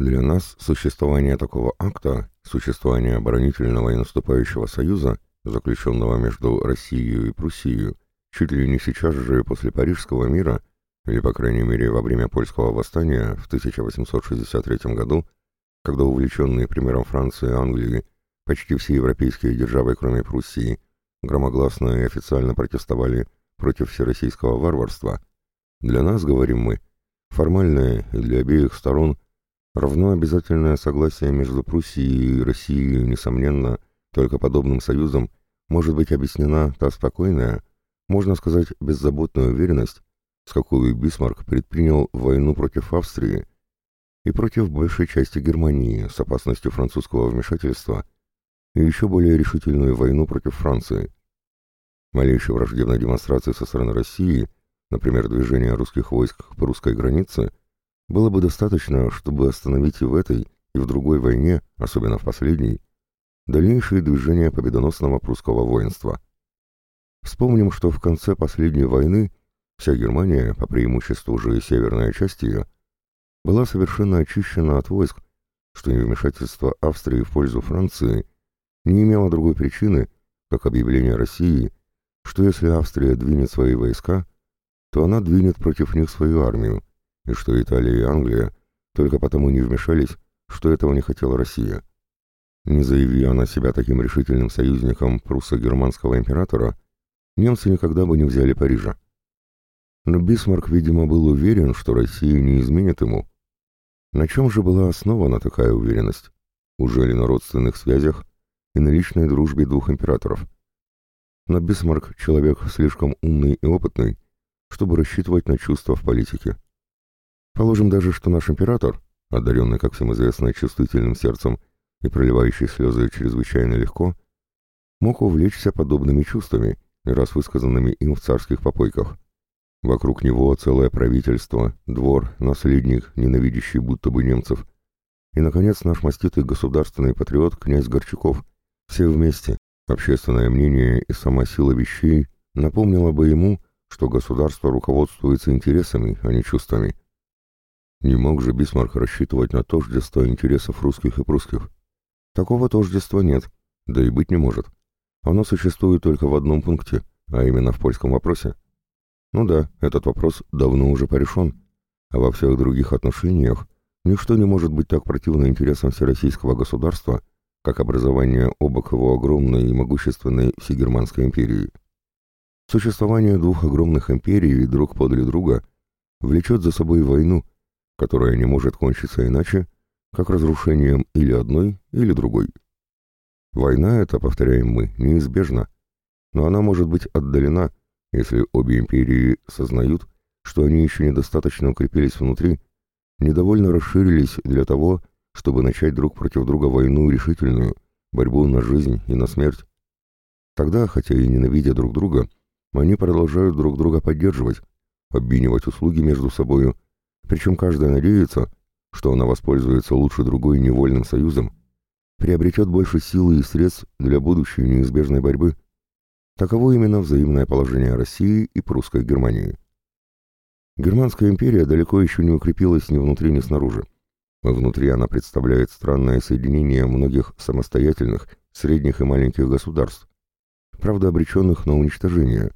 Для нас существование такого акта, существование оборонительного и наступающего союза, заключенного между Россией и Пруссией, чуть ли не сейчас же после Парижского мира, или, по крайней мере, во время польского восстания в 1863 году, когда увлеченные примером Франции и Англии почти все европейские державы, кроме Пруссии, громогласно и официально протестовали против всероссийского варварства, для нас, говорим мы, формальное для обеих сторон равно обязательное согласие между Пруссией и Россией, несомненно, только подобным союзом может быть объяснена та спокойная, можно сказать, беззаботная уверенность, с какой Бисмарк предпринял войну против Австрии и против большей части Германии с опасностью французского вмешательства и еще более решительную войну против Франции. Малейшей враждебной демонстрации со стороны России, например, движение русских войск по русской границе, было бы достаточно, чтобы остановить и в этой, и в другой войне, особенно в последней, дальнейшие движения победоносного прусского воинства. Вспомним, что в конце последней войны вся Германия, по преимуществу уже северная часть ее, была совершенно очищена от войск, что невмешательство Австрии в пользу Франции не имело другой причины, как объявление России, что если Австрия двинет свои войска, то она двинет против них свою армию, и что Италия и Англия только потому не вмешались, что этого не хотела Россия. Не заяви она себя таким решительным союзником пруссо-германского императора, немцы никогда бы не взяли Парижа. Но Бисмарк, видимо, был уверен, что Россия не изменит ему. На чем же была основана такая уверенность? Уже ли на родственных связях и на личной дружбе двух императоров? Но Бисмарк — человек слишком умный и опытный, чтобы рассчитывать на чувства в политике. Положим даже, что наш император, одаренный, как всем известно, чувствительным сердцем и проливающий слезы чрезвычайно легко, мог увлечься подобными чувствами, раз высказанными им в царских попойках. Вокруг него целое правительство, двор, наследник, ненавидящий будто бы немцев. И, наконец, наш маститый государственный патриот князь Горчаков. Все вместе, общественное мнение и сама сила вещей напомнила бы ему, что государство руководствуется интересами, а не чувствами. Не мог же Бисмарк рассчитывать на тождество интересов русских и прусских. Такого тождества нет, да и быть не может. Оно существует только в одном пункте, а именно в польском вопросе. Ну да, этот вопрос давно уже порешен, а во всех других отношениях ничто не может быть так противно интересам всероссийского государства, как образование обок его огромной и могущественной всегерманской империи. Существование двух огромных империй друг подле друга влечет за собой войну, которая не может кончиться иначе, как разрушением или одной, или другой. Война эта, повторяем мы, неизбежна, но она может быть отдалена, если обе империи сознают, что они еще недостаточно укрепились внутри, недовольно расширились для того, чтобы начать друг против друга войну решительную, борьбу на жизнь и на смерть. Тогда, хотя и ненавидя друг друга, они продолжают друг друга поддерживать, обменивать услуги между собою, причем каждая надеется, что она воспользуется лучше другой невольным союзом, приобретет больше силы и средств для будущей неизбежной борьбы, Таково именно взаимное положение России и прусской Германии. Германская империя далеко еще не укрепилась ни внутри, ни снаружи. Внутри она представляет странное соединение многих самостоятельных, средних и маленьких государств, правда обреченных на уничтожение,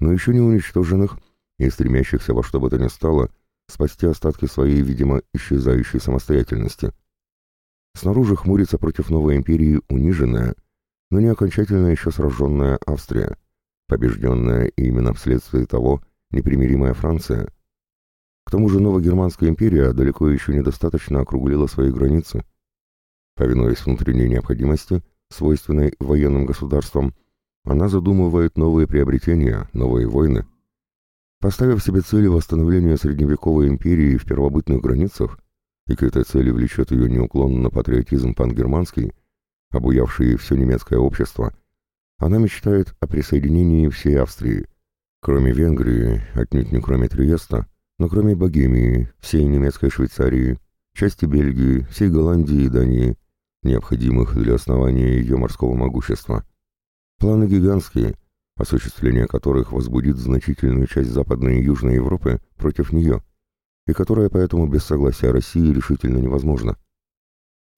но еще не уничтоженных и стремящихся во что бы то ни стало спасти остатки своей, видимо, исчезающей самостоятельности. Снаружи хмурится против новой империи униженная – но не окончательно еще сраженная Австрия, побежденная именно вследствие того непримиримая Франция. К тому же Новогерманская империя далеко еще недостаточно округлила свои границы. Повинуясь внутренней необходимости, свойственной военным государствам, она задумывает новые приобретения, новые войны. Поставив себе цели восстановления средневековой империи в первобытных границах, и к этой цели влечет ее неуклонно патриотизм пангерманский, обуявшие все немецкое общество, она мечтает о присоединении всей Австрии, кроме Венгрии, отнюдь не кроме Триеста, но кроме Богемии, всей немецкой Швейцарии, части Бельгии, всей Голландии и Дании, необходимых для основания ее морского могущества. Планы гигантские, осуществление которых возбудит значительную часть Западной и Южной Европы против нее, и которая поэтому без согласия России решительно невозможна.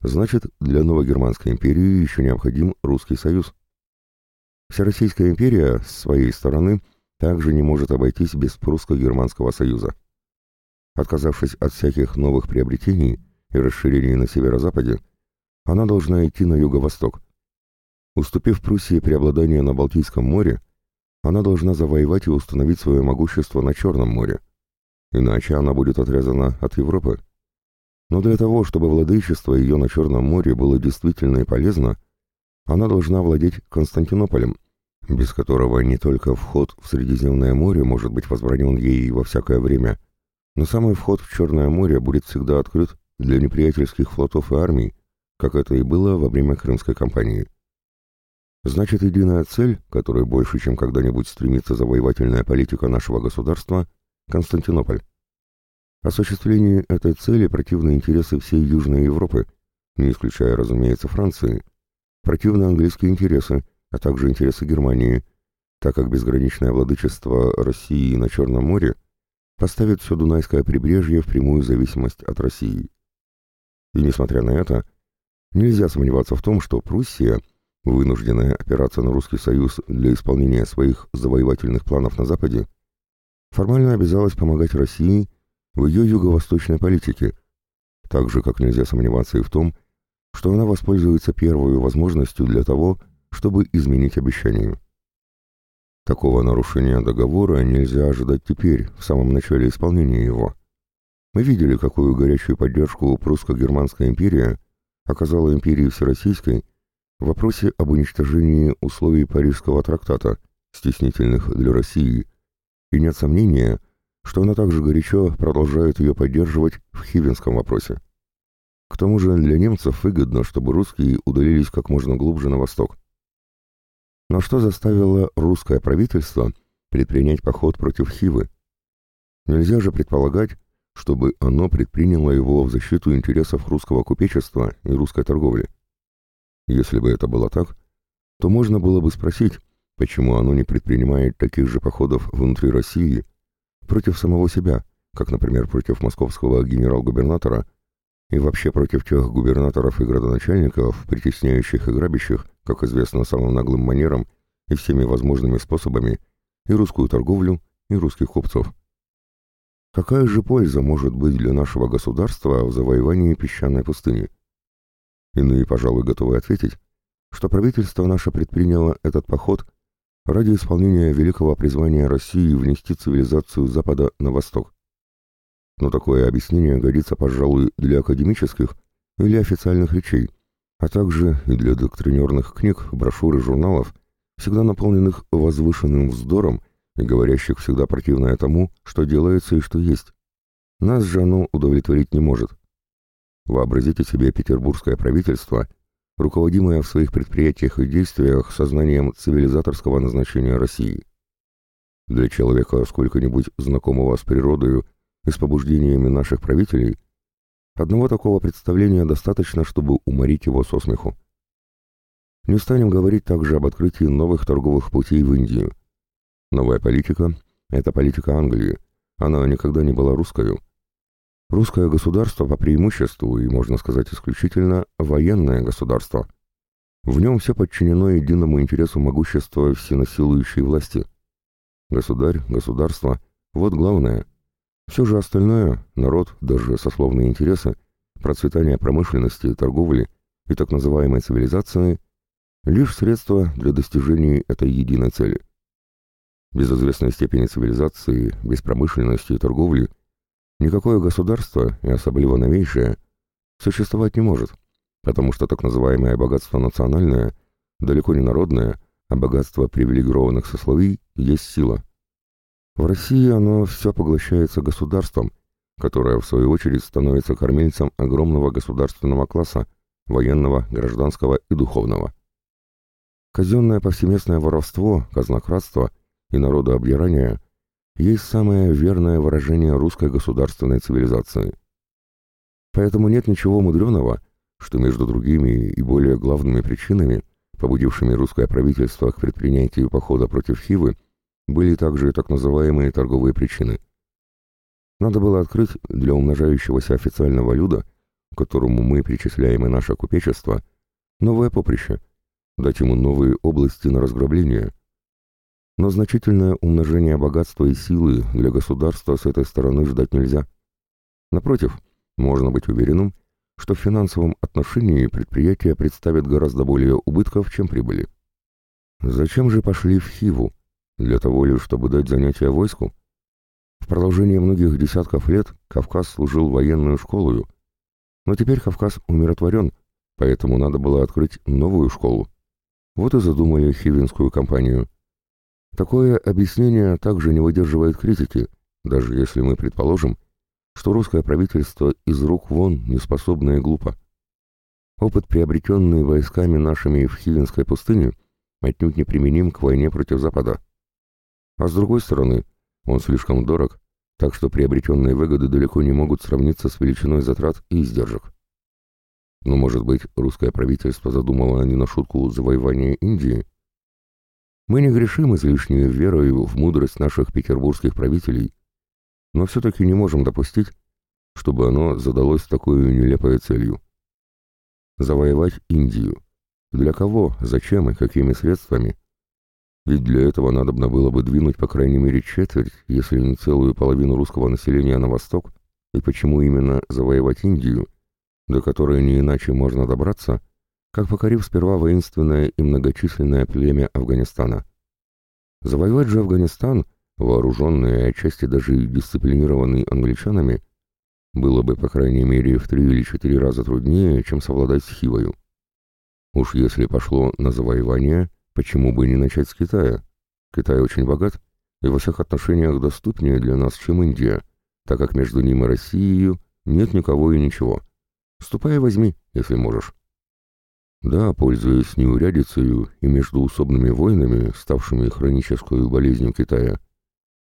Значит, для Новогерманской империи еще необходим Русский Союз. Всероссийская империя, с своей стороны, также не может обойтись без Прусско-Германского Союза. Отказавшись от всяких новых приобретений и расширений на северо-западе, она должна идти на юго-восток. Уступив Пруссии преобладание на Балтийском море, она должна завоевать и установить свое могущество на Черном море. Иначе она будет отрезана от Европы. Но для того, чтобы владычество ее на Черном море было действительно и полезно, она должна владеть Константинополем, без которого не только вход в Средиземное море может быть возбранен ей во всякое время, но самый вход в Черное море будет всегда открыт для неприятельских флотов и армий, как это и было во время Крымской кампании. Значит, единая цель, которой больше, чем когда-нибудь стремится завоевательная политика нашего государства – Константинополь. Осуществлению этой цели противны интересы всей Южной Европы, не исключая, разумеется, Франции, противны английские интересы, а также интересы Германии, так как безграничное владычество России на Черном море поставит все Дунайское прибрежье в прямую зависимость от России. И несмотря на это, нельзя сомневаться в том, что Пруссия, вынужденная опираться на Русский Союз для исполнения своих завоевательных планов на Западе, формально обязалась помогать России в ее юго-восточной политике, так же, как нельзя сомневаться и в том, что она воспользуется первой возможностью для того, чтобы изменить обещание. Такого нарушения договора нельзя ожидать теперь, в самом начале исполнения его. Мы видели, какую горячую поддержку прусско-германская империя оказала империи Всероссийской в вопросе об уничтожении условий Парижского трактата, стеснительных для России, и нет сомнения, что она также горячо продолжает ее поддерживать в Хивенском вопросе. К тому же для немцев выгодно, чтобы русские удалились как можно глубже на восток. Но что заставило русское правительство предпринять поход против Хивы? Нельзя же предполагать, чтобы оно предприняло его в защиту интересов русского купечества и русской торговли. Если бы это было так, то можно было бы спросить, почему оно не предпринимает таких же походов внутри России против самого себя, как, например, против московского генерал-губернатора и вообще против тех губернаторов и градоначальников, притесняющих и грабящих, как известно, самым наглым манером и всеми возможными способами, и русскую торговлю, и русских купцов. Какая же польза может быть для нашего государства в завоевании песчаной пустыни? Иные, пожалуй, готовы ответить, что правительство наше предприняло этот поход ради исполнения великого призвания России внести цивилизацию Запада на восток. Но такое объяснение годится, пожалуй, для академических или официальных речей, а также и для доктринерных книг, брошюр и журналов, всегда наполненных возвышенным вздором и говорящих всегда противное тому, что делается и что есть. Нас же оно удовлетворить не может. Вообразите себе петербургское правительство, руководимое в своих предприятиях и действиях сознанием цивилизаторского назначения России. Для человека, сколько-нибудь знакомого с природой и с побуждениями наших правителей, одного такого представления достаточно, чтобы уморить его со смеху. Не станем говорить также об открытии новых торговых путей в Индию. Новая политика – это политика Англии, она никогда не была русской. Русское государство по преимуществу, и можно сказать исключительно, военное государство. В нем все подчинено единому интересу могущества всенасилующей власти. Государь, государство – вот главное – все же остальное, народ, даже сословные интересы, процветание промышленности, торговли и так называемой цивилизации – лишь средства для достижения этой единой цели. Без известной степени цивилизации, без промышленности и торговли никакое государство, и особливо новейшее, существовать не может, потому что так называемое богатство национальное далеко не народное, а богатство привилегированных сословий есть сила – в России оно все поглощается государством, которое, в свою очередь, становится кормильцем огромного государственного класса, военного, гражданского и духовного. Казенное повсеместное воровство, казнократство и народообдирание есть самое верное выражение русской государственной цивилизации. Поэтому нет ничего мудреного, что между другими и более главными причинами, побудившими русское правительство к предпринятию похода против Хивы, были также так называемые торговые причины. Надо было открыть для умножающегося официального люда, которому мы причисляем и наше купечество, новое поприще, дать ему новые области на разграбление. Но значительное умножение богатства и силы для государства с этой стороны ждать нельзя. Напротив, можно быть уверенным, что в финансовом отношении предприятия представят гораздо более убытков, чем прибыли. Зачем же пошли в Хиву? Для того лишь, чтобы дать занятия войску? В продолжение многих десятков лет Кавказ служил военную школою, но теперь Кавказ умиротворен, поэтому надо было открыть новую школу. Вот и задумали хивинскую компанию. Такое объяснение также не выдерживает критики, даже если мы предположим, что русское правительство из рук вон неспособно и глупо. Опыт, приобретенный войсками нашими в Хивинской пустыне, отнюдь не применим к войне против Запада. А с другой стороны, он слишком дорог, так что приобретенные выгоды далеко не могут сравниться с величиной затрат и издержек. Но, может быть, русское правительство задумало не на шутку завоевание Индии? Мы не грешим излишней верой в мудрость наших петербургских правителей, но все-таки не можем допустить, чтобы оно задалось такой нелепой целью. Завоевать Индию. Для кого, зачем и какими средствами? Ведь для этого надобно было бы двинуть по крайней мере четверть, если не целую половину русского населения на восток, и почему именно завоевать Индию, до которой не иначе можно добраться, как покорив сперва воинственное и многочисленное племя Афганистана. Завоевать же Афганистан, вооруженный и отчасти даже дисциплинированный англичанами, было бы, по крайней мере, в три или четыре раза труднее, чем совладать с Хивою. Уж если пошло на завоевание – Почему бы не начать с Китая? Китай очень богат и во всех отношениях доступнее для нас, чем Индия, так как между ним и Россией нет никого и ничего. Ступай и возьми, если можешь. Да, пользуясь неурядицей и междуусобными войнами, ставшими хронической болезнью Китая,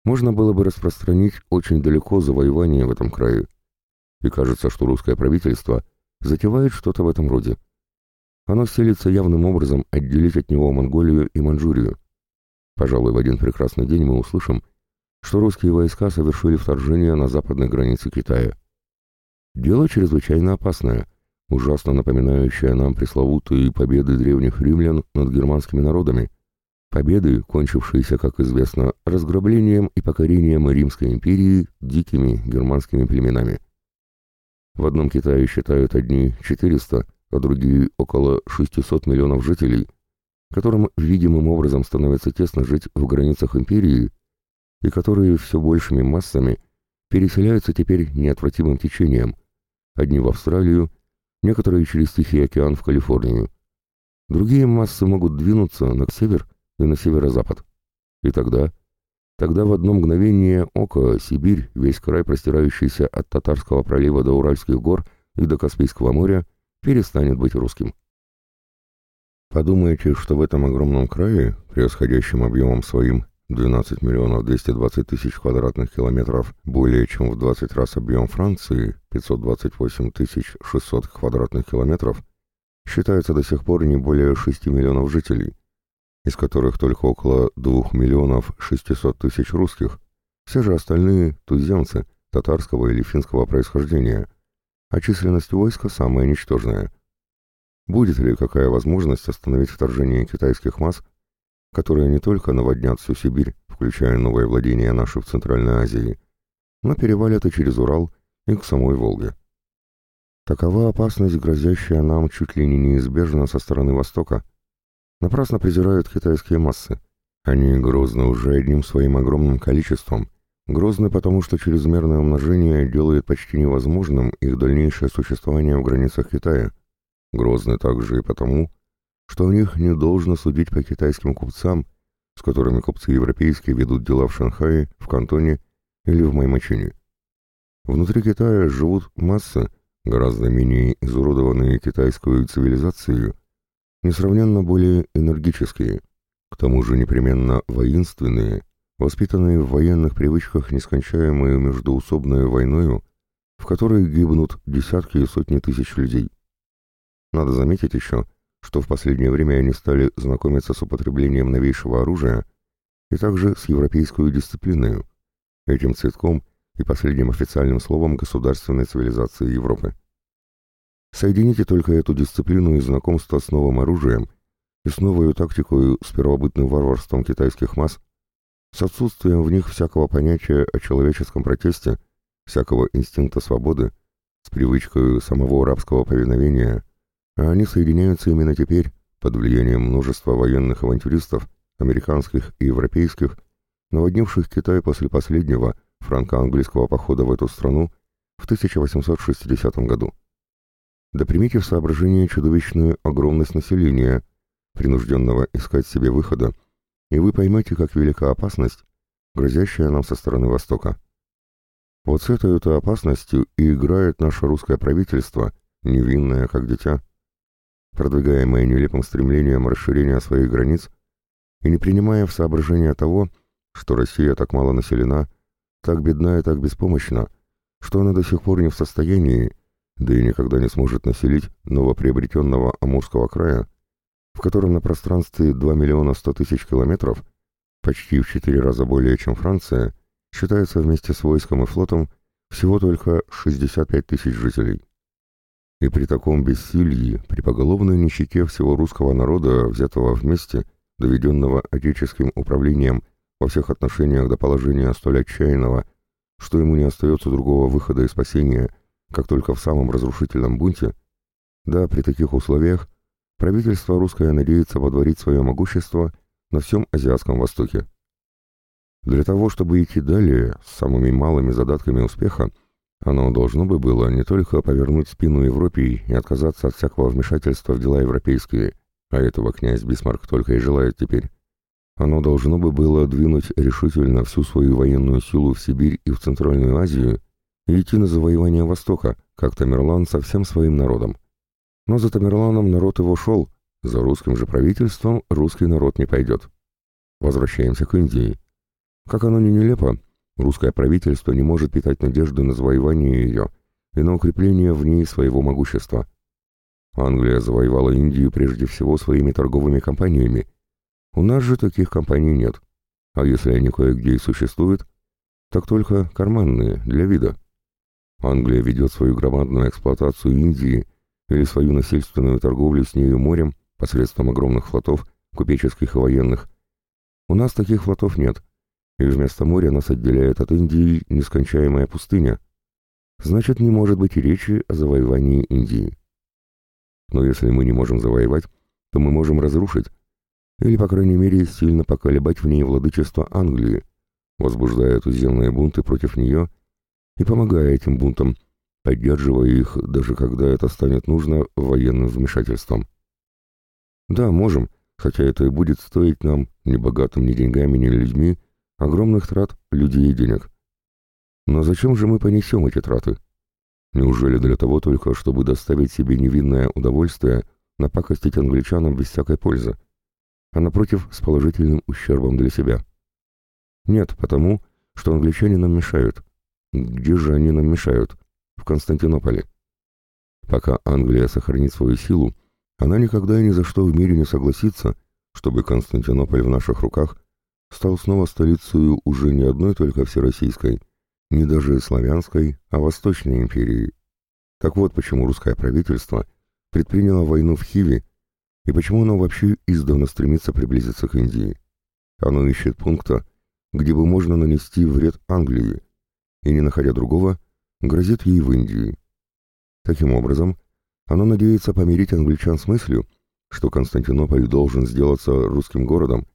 можно было бы распространить очень далеко завоевание в этом крае. И кажется, что русское правительство затевает что-то в этом роде. Оно селится явным образом отделить от него Монголию и Манчжурию. Пожалуй, в один прекрасный день мы услышим, что русские войска совершили вторжение на западной границе Китая. Дело чрезвычайно опасное, ужасно напоминающее нам пресловутые победы древних римлян над германскими народами, победы, кончившиеся, как известно, разграблением и покорением Римской империи дикими германскими племенами. В одном Китае считают одни 400, а другие около 600 миллионов жителей, которым видимым образом становится тесно жить в границах империи и которые все большими массами переселяются теперь неотвратимым течением, одни в Австралию, некоторые через Тихий океан в Калифорнию. Другие массы могут двинуться на север и на северо-запад. И тогда, тогда в одно мгновение ока Сибирь, весь край, простирающийся от Татарского пролива до Уральских гор и до Каспийского моря, перестанет быть русским. Подумайте, что в этом огромном крае, превосходящем объемом своим 12 миллионов 220 тысяч квадратных километров, более чем в 20 раз объем Франции, 528 тысяч 600 квадратных километров, считается до сих пор не более 6 миллионов жителей, из которых только около 2 миллионов 600 тысяч русских, все же остальные – туземцы, татарского или финского происхождения – а численность войска самая ничтожная. Будет ли какая возможность остановить вторжение китайских масс, которые не только наводнят всю Сибирь, включая новые владения наши в Центральной Азии, но перевалят и через Урал и к самой Волге. Такова опасность, грозящая нам чуть ли не неизбежно со стороны Востока. Напрасно презирают китайские массы. Они грозны уже одним своим огромным количеством – Грозны потому, что чрезмерное умножение делает почти невозможным их дальнейшее существование в границах Китая. Грозны также и потому, что у них не должно судить по китайским купцам, с которыми купцы европейские ведут дела в Шанхае, в Кантоне или в Маймачине. Внутри Китая живут массы, гораздо менее изуродованные китайскую цивилизацией, несравненно более энергические, к тому же непременно воинственные, воспитанные в военных привычках нескончаемую междуусобную войною, в которой гибнут десятки и сотни тысяч людей. Надо заметить еще, что в последнее время они стали знакомиться с употреблением новейшего оружия и также с европейской дисциплиной. Этим цветком и последним официальным словом государственной цивилизации Европы. Соедините только эту дисциплину и знакомство с новым оружием и с новой тактикой с первобытным варварством китайских масс, с отсутствием в них всякого понятия о человеческом протесте, всякого инстинкта свободы, с привычкой самого рабского повиновения, а они соединяются именно теперь, под влиянием множества военных авантюристов, американских и европейских, наводнивших Китай после последнего франко-английского похода в эту страну в 1860 году. Да примите в соображение чудовищную огромность населения, принужденного искать себе выхода, и вы поймете, как велика опасность, грозящая нам со стороны Востока. Вот с этой-то опасностью и играет наше русское правительство, невинное, как дитя, продвигаемое нелепым стремлением расширения своих границ и не принимая в соображение того, что Россия так мало населена, так бедна и так беспомощна, что она до сих пор не в состоянии, да и никогда не сможет населить новоприобретенного Амурского края, в котором на пространстве 2 миллиона 100 тысяч километров, почти в четыре раза более, чем Франция, считается вместе с войском и флотом всего только 65 тысяч жителей. И при таком бессилии, при поголовной нищете всего русского народа, взятого вместе, доведенного отеческим управлением во всех отношениях до положения столь отчаянного, что ему не остается другого выхода и спасения, как только в самом разрушительном бунте, да, при таких условиях правительство русское надеется водворить свое могущество на всем Азиатском Востоке. Для того, чтобы идти далее с самыми малыми задатками успеха, оно должно бы было не только повернуть спину Европе и отказаться от всякого вмешательства в дела европейские, а этого князь Бисмарк только и желает теперь. Оно должно бы было двинуть решительно всю свою военную силу в Сибирь и в Центральную Азию и идти на завоевание Востока, как Тамерлан со всем своим народом. Но за Тамерланом народ его шел, за русским же правительством русский народ не пойдет. Возвращаемся к Индии. Как оно ни нелепо, русское правительство не может питать надежды на завоевание ее и на укрепление в ней своего могущества. Англия завоевала Индию прежде всего своими торговыми компаниями. У нас же таких компаний нет. А если они кое-где и существуют, так только карманные, для вида. Англия ведет свою громадную эксплуатацию Индии или свою насильственную торговлю с нею морем посредством огромных флотов, купеческих и военных. У нас таких флотов нет, и вместо моря нас отделяет от Индии нескончаемая пустыня. Значит, не может быть и речи о завоевании Индии. Но если мы не можем завоевать, то мы можем разрушить, или, по крайней мере, сильно поколебать в ней владычество Англии, возбуждая туземные бунты против нее и помогая этим бунтам, поддерживая их, даже когда это станет нужно военным вмешательством. Да, можем, хотя это и будет стоить нам, ни богатым ни деньгами, ни людьми, огромных трат людей и денег. Но зачем же мы понесем эти траты? Неужели для того только, чтобы доставить себе невинное удовольствие напакостить англичанам без всякой пользы, а напротив с положительным ущербом для себя? Нет, потому, что англичане нам мешают. Где же они нам мешают? В Константинополе. Пока Англия сохранит свою силу, она никогда и ни за что в мире не согласится, чтобы Константинополь в наших руках стал снова столицей уже не одной только всероссийской, не даже славянской, а Восточной империи. Так вот почему русское правительство предприняло войну в Хиве и почему оно вообще издавна стремится приблизиться к Индии. Оно ищет пункта, где бы можно нанести вред Англии, и, не находя другого, грозит ей в Индии. Таким образом, оно надеется помирить англичан с мыслью, что Константинополь должен сделаться русским городом,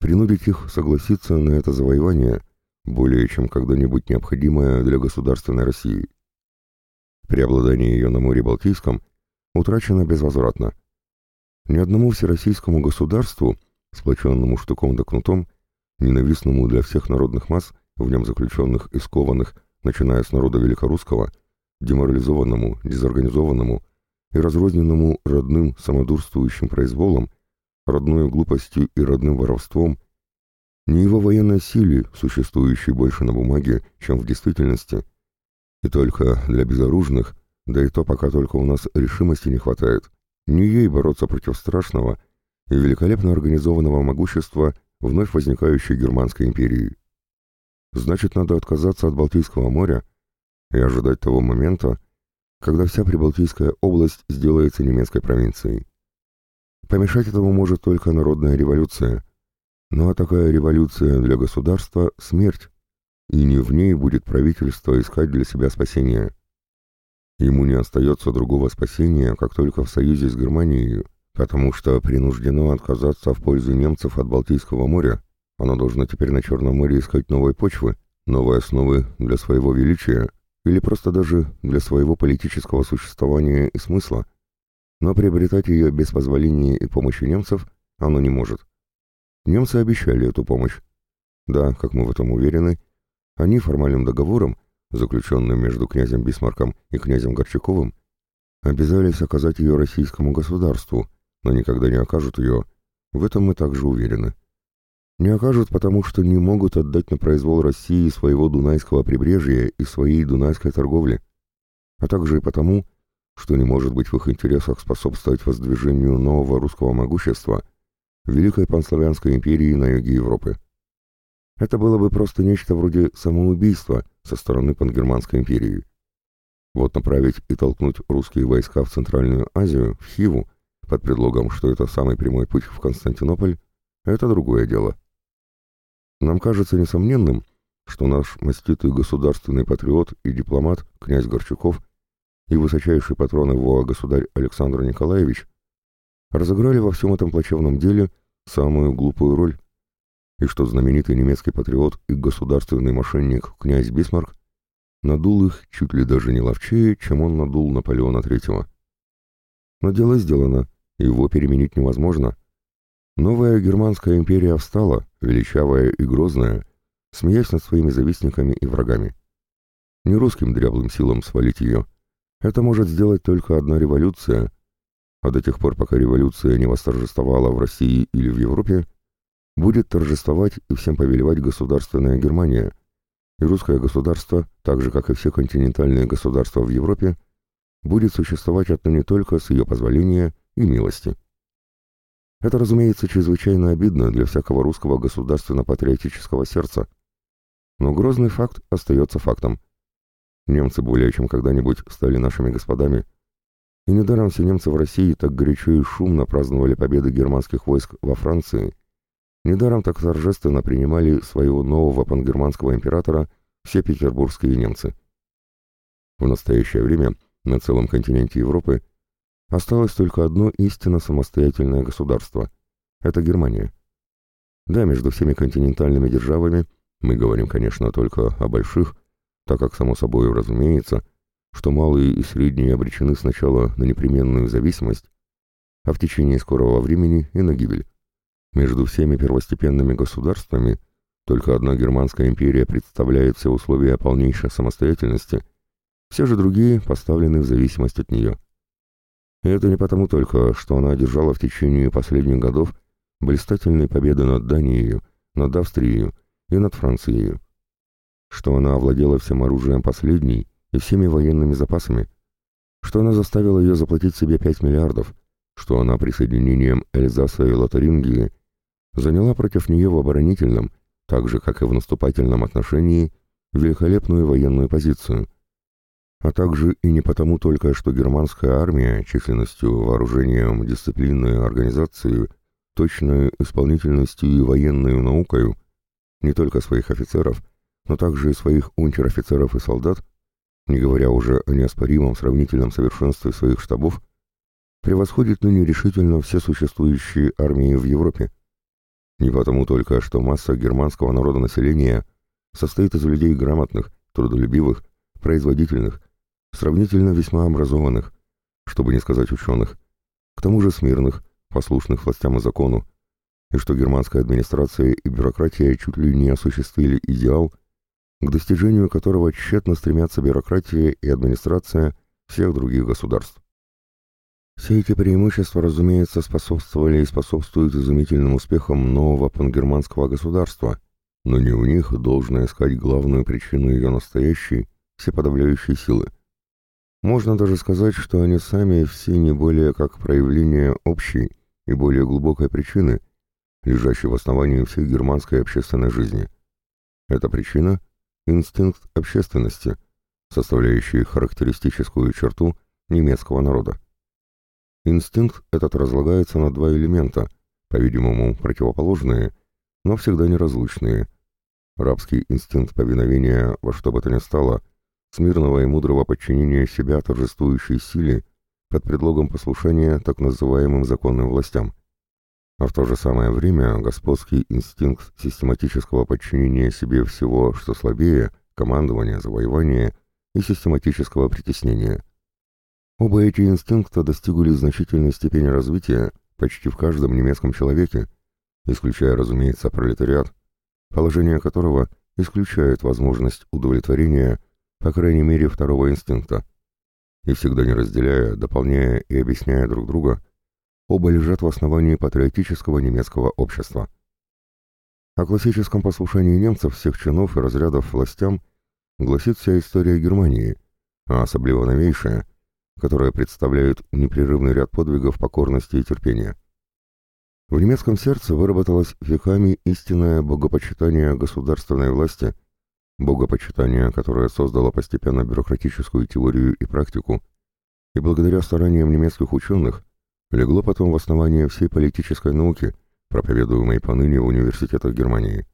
принудить их согласиться на это завоевание, более чем когда-нибудь необходимое для государственной России. Преобладание ее на море Балтийском утрачено безвозвратно. Ни одному всероссийскому государству, сплоченному штуком да кнутом, ненавистному для всех народных масс, в нем заключенных и скованных, начиная с народа великорусского, деморализованному, дезорганизованному и разрозненному родным самодурствующим произволом, родной глупостью и родным воровством, ни его военной силе, существующей больше на бумаге, чем в действительности, и только для безоружных, да и то пока только у нас решимости не хватает, не ей бороться против страшного и великолепно организованного могущества вновь возникающей Германской империи. значит, надо отказаться от Балтийского моря и ожидать того момента, когда вся Прибалтийская область сделается немецкой провинцией. Помешать этому может только народная революция. Ну а такая революция для государства — смерть, и не в ней будет правительство искать для себя спасения. Ему не остается другого спасения, как только в союзе с Германией, потому что принуждено отказаться в пользу немцев от Балтийского моря. Оно должно теперь на Черном море искать новые почвы, новые основы для своего величия или просто даже для своего политического существования и смысла, но приобретать ее без позволения и помощи немцев оно не может. Немцы обещали эту помощь. Да, как мы в этом уверены, они формальным договором, заключенным между князем Бисмарком и князем Горчаковым, обязались оказать ее российскому государству, но никогда не окажут ее, в этом мы также уверены. Не окажут, потому что не могут отдать на произвол России своего Дунайского прибрежья и своей Дунайской торговли, а также и потому, что не может быть в их интересах способствовать воздвижению нового русского могущества Великой Панславянской империи на юге Европы. Это было бы просто нечто вроде самоубийства со стороны Пангерманской империи. Вот направить и толкнуть русские войска в Центральную Азию, в Хиву, под предлогом, что это самый прямой путь в Константинополь, это другое дело. Нам кажется несомненным, что наш маститый государственный патриот и дипломат князь Горчаков и высочайший патрон его государь Александр Николаевич разыграли во всем этом плачевном деле самую глупую роль, и что знаменитый немецкий патриот и государственный мошенник князь Бисмарк надул их чуть ли даже не ловчее, чем он надул Наполеона III. Но дело сделано, его переменить невозможно — Новая германская империя встала, величавая и грозная, смеясь над своими завистниками и врагами. Не русским дряблым силам свалить ее. Это может сделать только одна революция, а до тех пор, пока революция не восторжествовала в России или в Европе, будет торжествовать и всем повелевать государственная Германия, и русское государство, так же как и все континентальные государства в Европе, будет существовать отныне только с ее позволения и милости. Это, разумеется, чрезвычайно обидно для всякого русского государственно-патриотического сердца. Но грозный факт остается фактом. Немцы более чем когда-нибудь стали нашими господами, и недаром все немцы в России так горячо и шумно праздновали победы германских войск во Франции, недаром так торжественно принимали своего нового пангерманского императора все петербургские немцы. В настоящее время на целом континенте Европы Осталось только одно истинно самостоятельное государство — это Германия. Да, между всеми континентальными державами мы говорим, конечно, только о больших, так как, само собой, разумеется, что малые и средние обречены сначала на непременную зависимость, а в течение скорого времени и на гибель. Между всеми первостепенными государствами только одна Германская империя представляет все условия полнейшей самостоятельности, все же другие поставлены в зависимость от нее. И это не потому только, что она одержала в течение последних годов блистательные победы над Данией, над Австрией и над Францией, что она овладела всем оружием последней и всеми военными запасами, что она заставила ее заплатить себе 5 миллиардов, что она присоединением Эльзаса и Лотарингии заняла против нее в оборонительном, так же, как и в наступательном отношении, великолепную военную позицию – а также и не потому только, что германская армия численностью, вооружением, дисциплиной, организацией, точной исполнительностью и военной наукой не только своих офицеров, но также и своих унтер-офицеров и солдат, не говоря уже о неоспоримом сравнительном совершенстве своих штабов, превосходит ныне решительно все существующие армии в Европе. Не потому только, что масса германского народонаселения состоит из людей грамотных, трудолюбивых, производительных, сравнительно весьма образованных, чтобы не сказать ученых, к тому же смирных, послушных властям и закону, и что германская администрация и бюрократия чуть ли не осуществили идеал, к достижению которого тщетно стремятся бюрократия и администрация всех других государств. Все эти преимущества, разумеется, способствовали и способствуют изумительным успехам нового пангерманского государства, но не у них должно искать главную причину ее настоящей, всеподавляющей силы. Можно даже сказать, что они сами все не более как проявление общей и более глубокой причины, лежащей в основании всей германской общественной жизни. Эта причина – инстинкт общественности, составляющий характеристическую черту немецкого народа. Инстинкт этот разлагается на два элемента, по-видимому, противоположные, но всегда неразлучные. Рабский инстинкт повиновения во что бы то ни стало, смирного и мудрого подчинения себя торжествующей силе под предлогом послушания так называемым законным властям. А в то же самое время господский инстинкт систематического подчинения себе всего, что слабее, командования, завоевания и систематического притеснения. Оба эти инстинкта достигли значительной степени развития почти в каждом немецком человеке, исключая, разумеется, пролетариат, положение которого исключает возможность удовлетворения, по крайней мере, второго инстинкта. И всегда не разделяя, дополняя и объясняя друг друга, оба лежат в основании патриотического немецкого общества. О классическом послушании немцев всех чинов и разрядов властям гласит вся история Германии, а особливо новейшая, которая представляет непрерывный ряд подвигов покорности и терпения. В немецком сердце выработалось веками истинное богопочитание государственной власти, богопочитание, которое создало постепенно бюрократическую теорию и практику, и благодаря стараниям немецких ученых легло потом в основание всей политической науки, проповедуемой поныне в университетах Германии.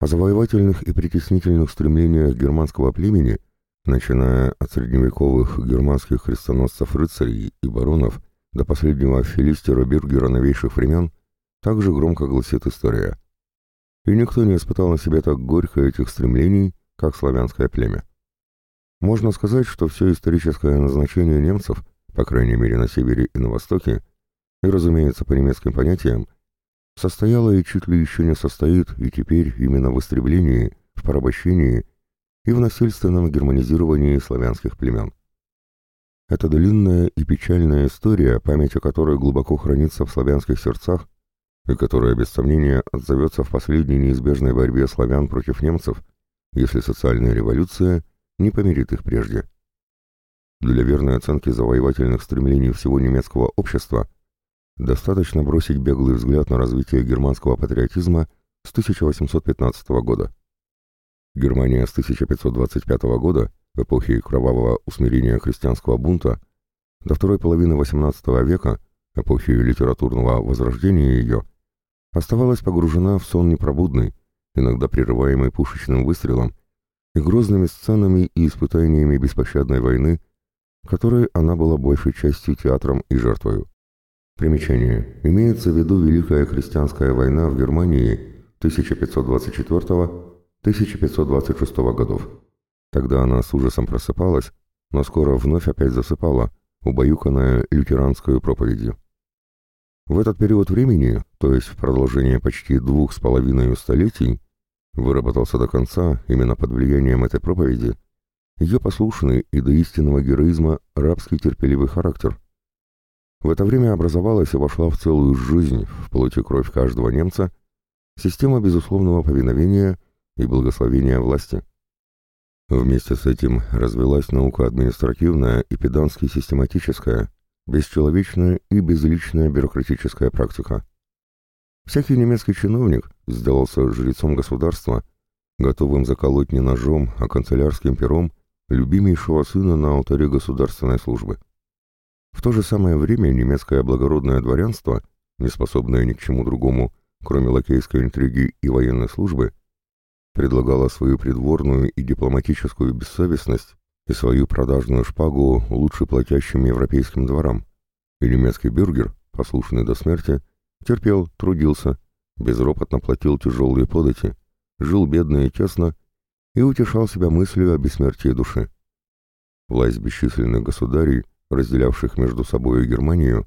О завоевательных и притеснительных стремлениях германского племени, начиная от средневековых германских крестоносцев-рыцарей и баронов – до последнего филистера Бюргера новейших времен, также громко гласит история. И никто не испытал на себе так горько этих стремлений, как славянское племя. Можно сказать, что все историческое назначение немцев, по крайней мере на севере и на востоке, и, разумеется, по немецким понятиям, состояло и чуть ли еще не состоит и теперь именно в истреблении, в порабощении и в насильственном германизировании славянских племен. Это длинная и печальная история, память о которой глубоко хранится в славянских сердцах и которая, без сомнения, отзовется в последней неизбежной борьбе славян против немцев, если социальная революция не помирит их прежде. Для верной оценки завоевательных стремлений всего немецкого общества достаточно бросить беглый взгляд на развитие германского патриотизма с 1815 года. Германия с 1525 года в эпохе кровавого усмирения христианского бунта, до второй половины XVIII века, эпохи литературного возрождения ее, оставалась погружена в сон непробудный, иногда прерываемый пушечным выстрелом, и грозными сценами и испытаниями беспощадной войны, которой она была большей частью театром и жертвою. Примечание. Имеется в виду Великая христианская война в Германии 1524-1526 годов. Тогда она с ужасом просыпалась, но скоро вновь опять засыпала, убаюканная лютеранской проповедью. В этот период времени, то есть в продолжение почти двух с половиной столетий, выработался до конца, именно под влиянием этой проповеди, ее послушный и до истинного героизма рабский терпеливый характер. В это время образовалась и вошла в целую жизнь, в плоть кровь каждого немца, система безусловного повиновения и благословения власти. Вместе с этим развелась наука административная и педански-систематическая, бесчеловечная и безличная бюрократическая практика. Всякий немецкий чиновник сделался жрецом государства, готовым заколоть не ножом, а канцелярским пером любимейшего сына на алтаре государственной службы. В то же самое время немецкое благородное дворянство, не способное ни к чему другому, кроме лакейской интриги и военной службы, предлагала свою придворную и дипломатическую бессовестность и свою продажную шпагу лучше платящим европейским дворам, и немецкий бюргер, послушный до смерти, терпел, трудился, безропотно платил тяжелые подати, жил бедно и тесно и утешал себя мыслью о бессмертии души. Власть бесчисленных государей, разделявших между собой Германию,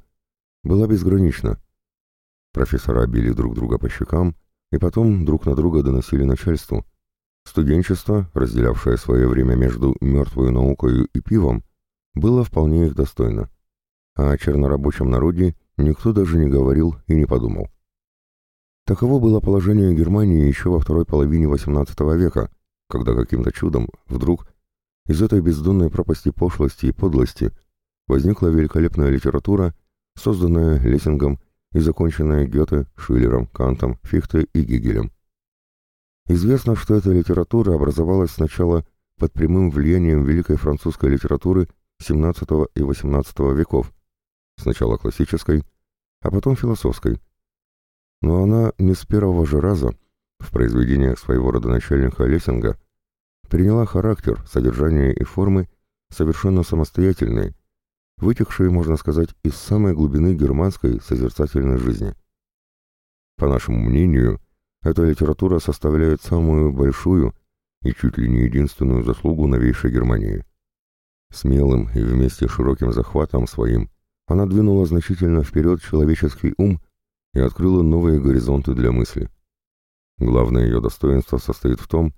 была безгранична. Профессора били друг друга по щекам, и потом друг на друга доносили начальству. Студенчество, разделявшее свое время между мертвой наукой и пивом, было вполне их достойно. А о чернорабочем народе никто даже не говорил и не подумал. Таково было положение Германии еще во второй половине XVIII века, когда каким-то чудом вдруг из этой бездонной пропасти пошлости и подлости возникла великолепная литература, созданная Лессингом и законченная Гёте, Шиллером, Кантом, Фихте и Гегелем. Известно, что эта литература образовалась сначала под прямым влиянием великой французской литературы XVII и XVIII веков, сначала классической, а потом философской. Но она не с первого же раза, в произведениях своего родоначальника Лессинга, приняла характер, содержание и формы совершенно самостоятельные, вытекшие, можно сказать, из самой глубины германской созерцательной жизни. По нашему мнению, эта литература составляет самую большую и чуть ли не единственную заслугу новейшей Германии. Смелым и вместе широким захватом своим она двинула значительно вперед человеческий ум и открыла новые горизонты для мысли. Главное ее достоинство состоит в том,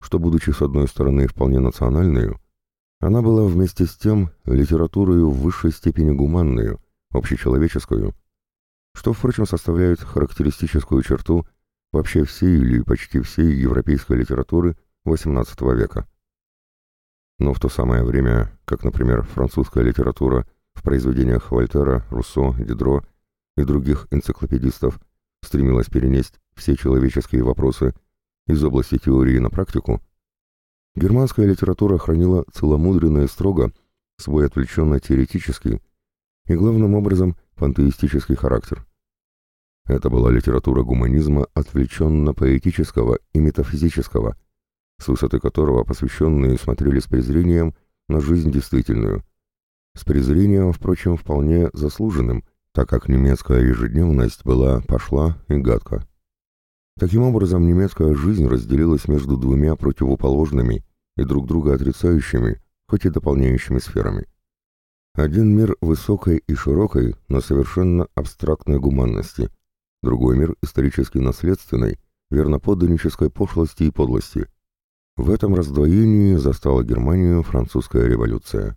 что, будучи с одной стороны вполне национальной, она была вместе с тем литературой в высшей степени гуманную, общечеловеческую, что, впрочем, составляет характеристическую черту вообще всей или почти всей европейской литературы XVIII века. Но в то самое время, как, например, французская литература в произведениях Вольтера, Руссо, Дидро и других энциклопедистов стремилась перенести все человеческие вопросы из области теории на практику, германская литература хранила целомудренно и строго свой отвлеченно-теоретический и, главным образом, пантеистический характер. Это была литература гуманизма отвлеченно-поэтического и метафизического, с высоты которого посвященные смотрели с презрением на жизнь действительную. С презрением, впрочем, вполне заслуженным, так как немецкая ежедневность была пошла и гадка. Таким образом, немецкая жизнь разделилась между двумя противоположными и друг друга отрицающими, хоть и дополняющими сферами. Один мир высокой и широкой, но совершенно абстрактной гуманности, другой мир исторически наследственной, верноподданнической пошлости и подлости. В этом раздвоении застала Германию французская революция.